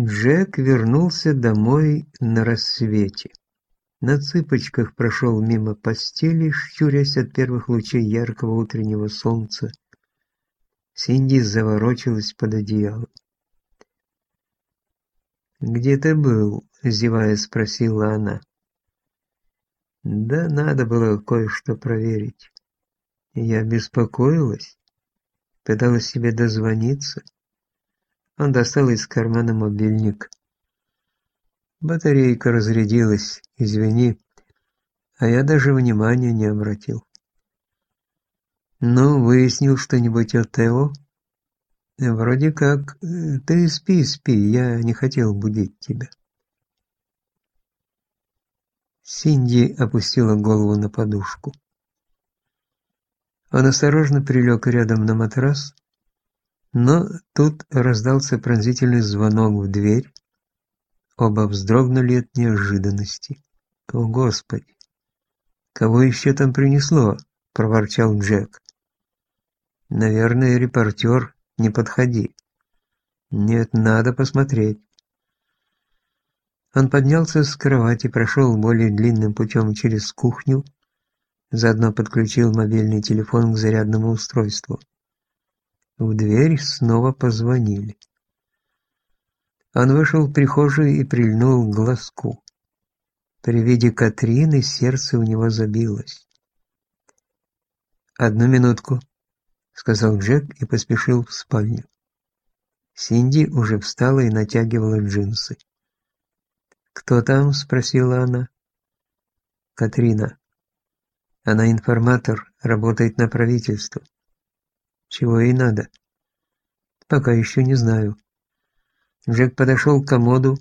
Джек вернулся домой на рассвете. На цыпочках прошел мимо постели, щурясь от первых лучей яркого утреннего солнца. Синди заворочилась под одеялом. «Где ты был?» – зевая спросила она. «Да надо было кое-что проверить. Я беспокоилась, пыталась себе дозвониться». Он достал из кармана мобильник. Батарейка разрядилась, извини, а я даже внимания не обратил. Ну, выяснил что-нибудь о Тео? Вроде как, ты спи, спи, я не хотел будить тебя. Синди опустила голову на подушку. Он осторожно прилег рядом на матрас, но тут раздался пронзительный звонок в дверь. Оба вздрогнули от неожиданности. «О, Господи! Кого еще там принесло?» – проворчал Джек. «Наверное, репортер. Не подходи». «Нет, надо посмотреть». Он поднялся с кровати, прошел более длинным путем через кухню, заодно подключил мобильный телефон к зарядному устройству. В дверь снова позвонили. Он вышел в прихожую и прильнул к глазку. При виде Катрины сердце у него забилось. «Одну минутку», — сказал Джек и поспешил в спальню. Синди уже встала и натягивала джинсы. «Кто там?» — спросила она. «Катрина. Она информатор, работает на правительство. Чего ей надо? Пока еще не знаю. Джек подошел к комоду,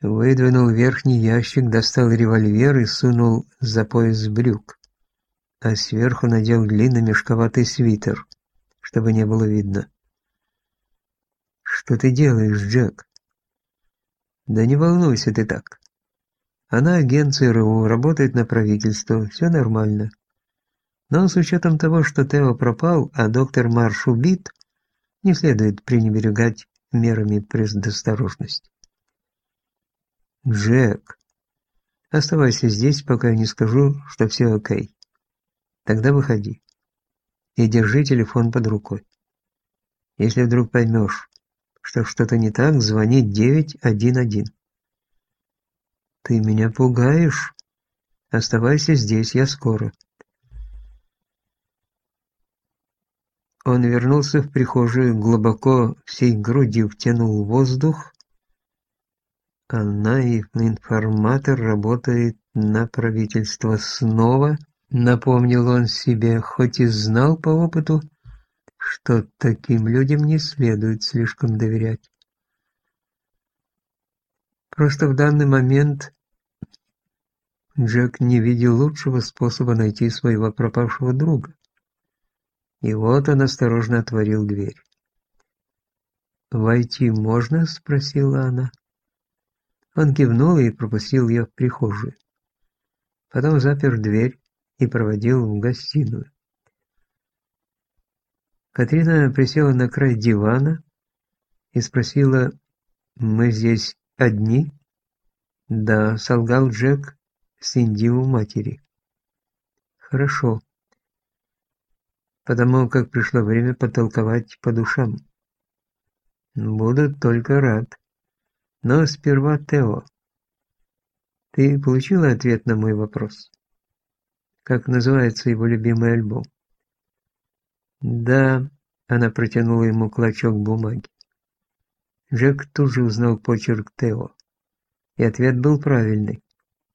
выдвинул верхний ящик, достал револьвер и сунул за пояс брюк, а сверху надел длинный мешковатый свитер, чтобы не было видно. «Что ты делаешь, Джек?» «Да не волнуйся ты так. Она агент ЦРУ, работает на правительство, все нормально. Но с учетом того, что Тео пропал, а доктор Марш убит, не следует пренебрегать мерами предосторожности. Джек, оставайся здесь, пока я не скажу, что все окей. Тогда выходи. И держи телефон под рукой. Если вдруг поймешь, что что-то не так, звони 911. Ты меня пугаешь? Оставайся здесь, я скоро. Он вернулся в прихожую, глубоко всей грудью втянул воздух. Она и информатор работает на правительство снова, напомнил он себе, хоть и знал по опыту, что таким людям не следует слишком доверять. Просто в данный момент Джек не видел лучшего способа найти своего пропавшего друга. И вот он осторожно отворил дверь. «Войти можно?» – спросила она. Он кивнул и пропустил ее в прихожую. Потом запер дверь и проводил в гостиную. Катрина присела на край дивана и спросила, «Мы здесь одни?» «Да», — солгал Джек, Синди у матери. «Хорошо потому как пришло время потолковать по душам. Буду только рад. Но сперва Тео. Ты получила ответ на мой вопрос? Как называется его любимый альбом? Да, она протянула ему клочок бумаги. Джек тут же узнал почерк Тео. И ответ был правильный.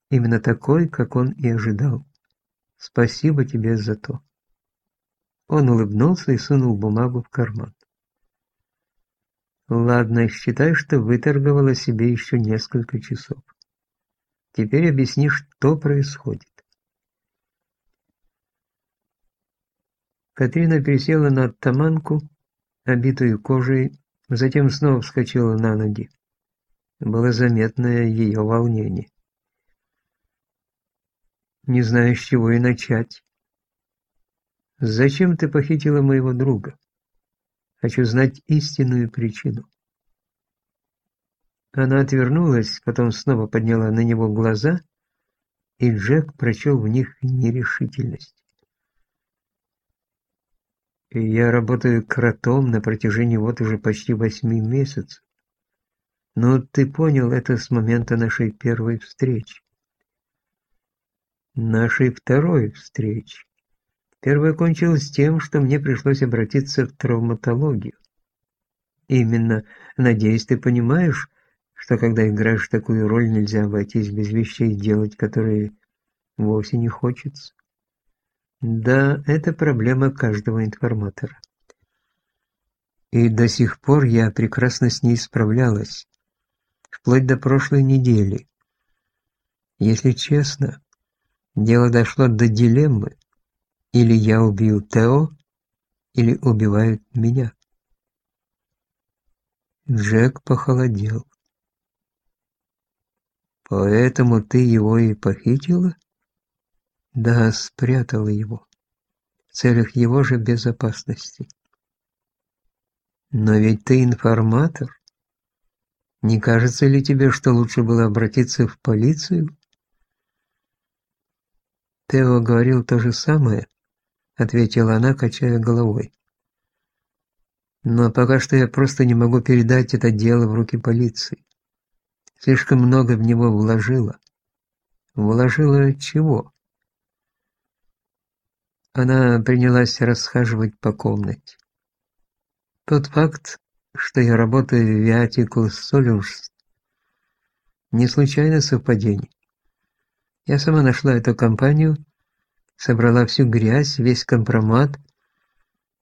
Именно такой, как он и ожидал. Спасибо тебе за то. Он улыбнулся и сунул бумагу в карман. Ладно, считай, что выторговала себе еще несколько часов. Теперь объясни, что происходит. Катрина пересела на оттаманку, обитую кожей, затем снова вскочила на ноги. Было заметное ее волнение. Не знаю, с чего и начать. «Зачем ты похитила моего друга?» Хочу знать истинную причину. Она отвернулась, потом снова подняла на него глаза, и Джек прочел в них нерешительность. Я работаю кротом на протяжении вот уже почти восьми месяцев. Но ты понял это с момента нашей первой встречи. Нашей второй встречи. Первая кончилась тем, что мне пришлось обратиться в травматологию. Именно, надеюсь, ты понимаешь, что когда играешь такую роль, нельзя обойтись без вещей делать, которые вовсе не хочется. Да, это проблема каждого информатора. И до сих пор я прекрасно с ней справлялась, вплоть до прошлой недели. Если честно, дело дошло до дилеммы. Или я убью Тео, или убивают меня. Джек похолодел. «Поэтому ты его и похитила?» Да, спрятала его. В целях его же безопасности. Но ведь ты информатор. Не кажется ли тебе, что лучше было обратиться в полицию? Тео говорил то же самое, ответила она, качая головой. Но пока что я просто не могу передать это дело в руки полиции. Слишком много в него вложила. Вложила чего? Она принялась расхаживать по комнате. Тот факт, что я работаю в Viaticus Solutions, не случайно совпадение. Я сама нашла эту компанию, собрала всю грязь, весь компромат,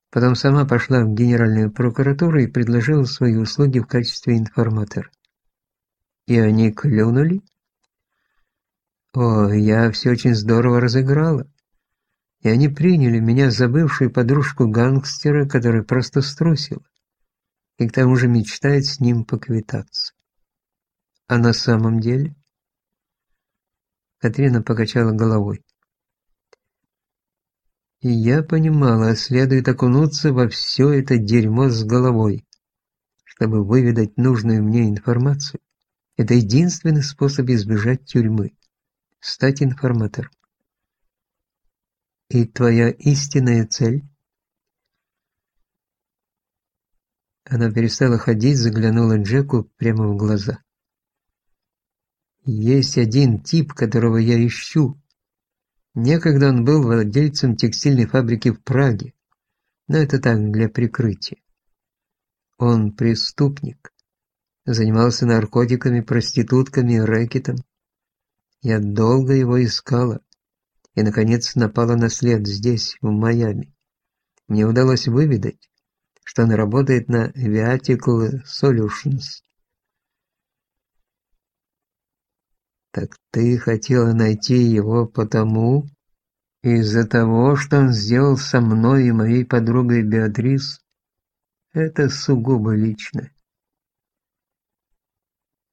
потом сама пошла в Генеральную прокуратуру и предложила свои услуги в качестве информатора. И они клюнули? О, я все очень здорово разыграла и они приняли меня за бывшую подружку гангстера, которая просто струсила, и к тому же мечтает с ним поквитаться. А на самом деле? Катрина покачала головой. И я понимала, следует окунуться во все это дерьмо с головой, чтобы выведать нужную мне информацию. Это единственный способ избежать тюрьмы – стать информатором. И твоя истинная цель? Она перестала ходить, заглянула Джеку прямо в глаза. Есть один тип, которого я ищу. Некогда он был владельцем текстильной фабрики в Праге, но это так, для прикрытия. Он преступник, занимался наркотиками, проститутками, рэкетом. Я долго его искала и, наконец, напала на след здесь, в Майами. Мне удалось выведать, что она работает на Viatical Solutions. Так ты хотела найти его потому, из-за того, что он сделал со мной и моей подругой Беатрис? Это сугубо лично.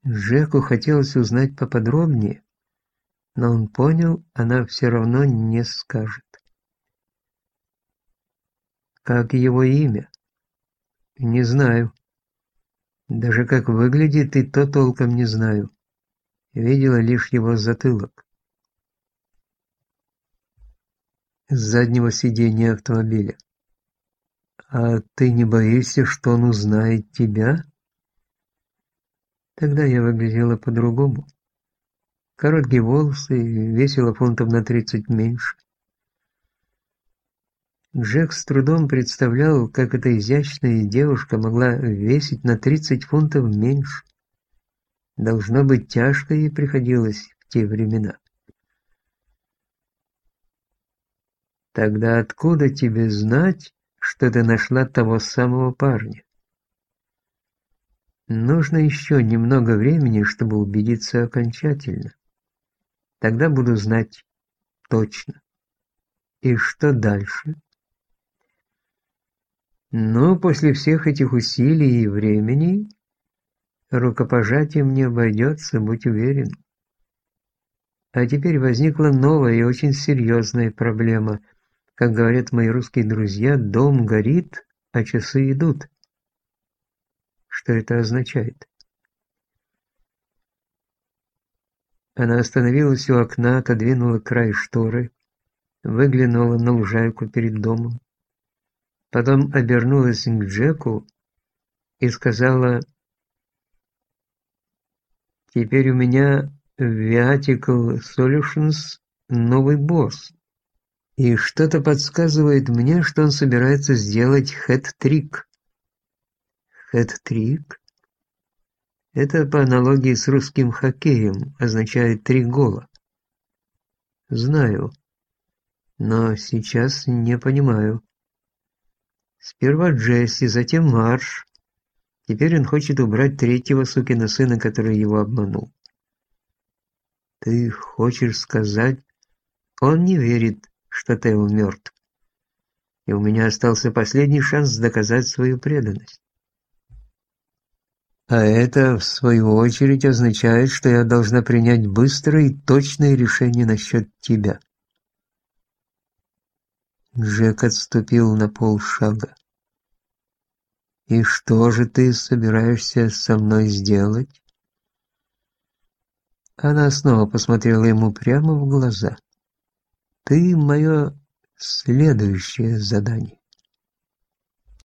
Джеку хотелось узнать поподробнее, но он понял, она все равно не скажет. Как его имя? Не знаю. Даже как выглядит, и то толком не знаю. Видела лишь его затылок. С заднего сиденья автомобиля. А ты не боишься, что он узнает тебя? Тогда я выглядела по-другому. Короткие волосы, весила фунтов на 30 меньше. Джек с трудом представлял, как эта изящная девушка могла весить на 30 фунтов меньше. Должно быть, тяжко ей приходилось в те времена. Тогда откуда тебе знать, что ты нашла того самого парня? Нужно еще немного времени, чтобы убедиться окончательно. Тогда буду знать точно. И что дальше? Ну, после всех этих усилий и времени, рукопожатие мне обойдется, будь уверен. А теперь возникла новая и очень серьезная проблема. Как говорят мои русские друзья, дом горит, а часы идут. что это означает. Она остановилась у окна, отодвинула край шторы, выглянула на лужайку перед домом, потом обернулась к Джеку и сказала, «Теперь у меня в Viatical Solutions новый босс, и что-то подсказывает мне, что он собирается сделать хэт-трик». «Хэт-трик?» Это по аналогии с русским хоккеем означает «три гола». Знаю, но сейчас не понимаю. Сперва Джесси, затем Марш. Теперь он хочет убрать третьего сукина сына, который его обманул. Ты хочешь сказать, он не верит, что Тео мертв. И у меня остался последний шанс доказать свою преданность. А это, в свою очередь, означает, что я должна принять быстрое и точное решение насчет тебя. Джек отступил на полшага. «И что же ты собираешься со мной сделать?» Она снова посмотрела ему прямо в глаза. «Ты мое следующее задание».